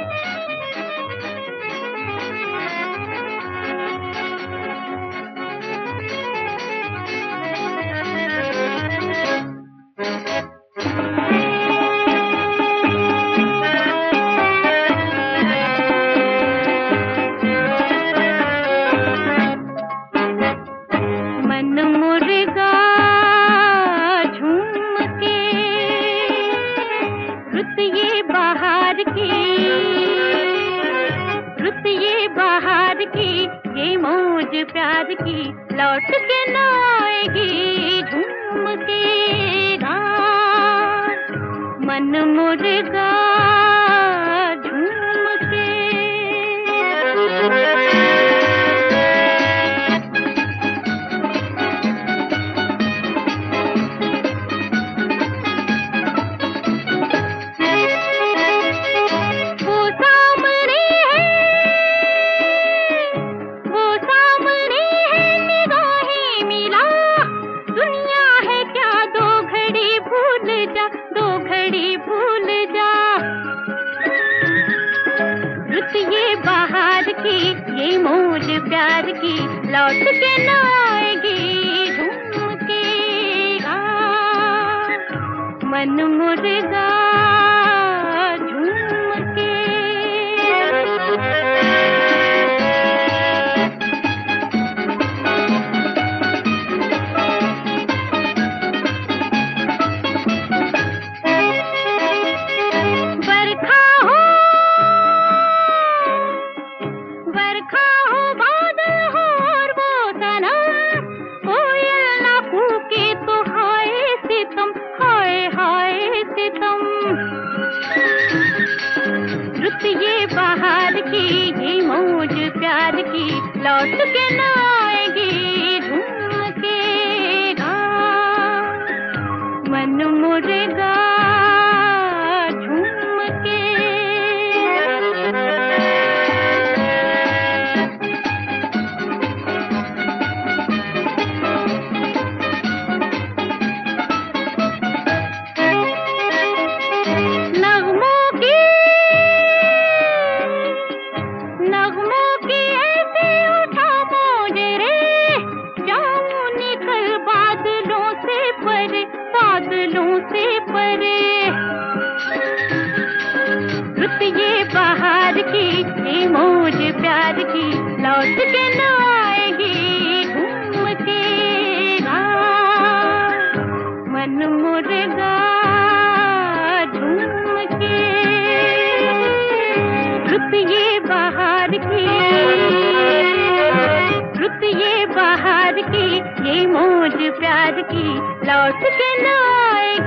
ये मौज प्यार की लौट के न आएगी झूम के मन मुर्गा ये मूल प्यार की लौट के ना आएगी। लौट के न ये बाहर की ये मौज प्यार की, लौट के न आएगी घूम के मन मुर्गा झूम के। रुत ये बाहर की रुत ये बाहर की ये मौज प्यार की, लौट के न आए